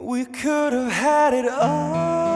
We could have had it all.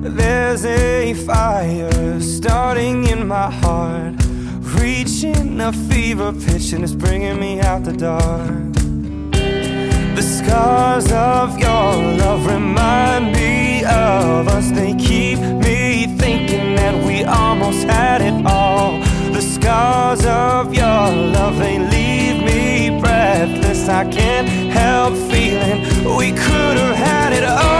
There's a fire starting in my heart, reaching a fever pitch, and it's bringing me out the dark. The scars of your love remind me of us. They keep me thinking that we almost had it all. The scars of your love, they leave me breathless. I can't help feeling we could have had it all.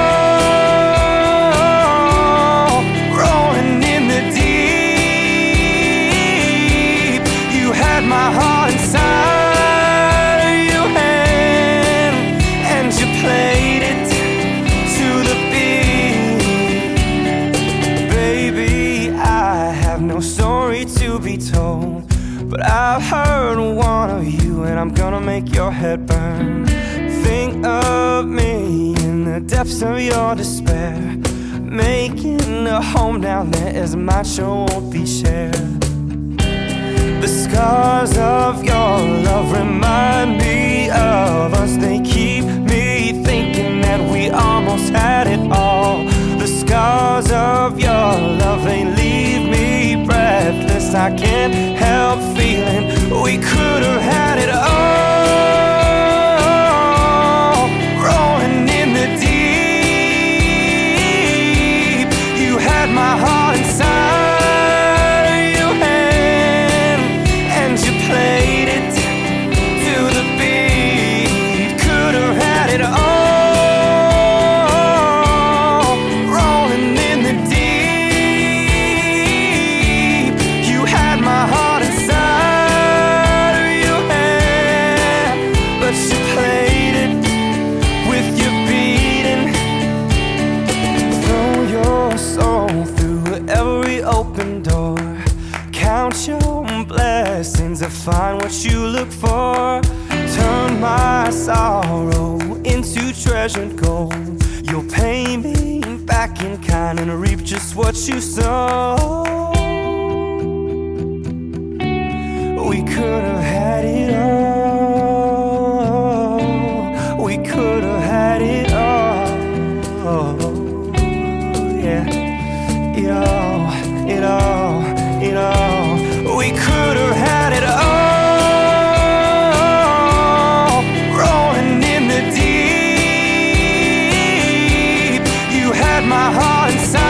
No story to be told, but I've heard one of you, and I'm gonna make your head burn. Think of me in the depths of your despair, making a home down there as mine sure won't be shared. I can't help feeling we could have had it all. Rolling in the deep, you had my heart find what you look for. Turn my sorrow into treasured gold. You'll pay me back in kind and reap just what you sow. my heart inside.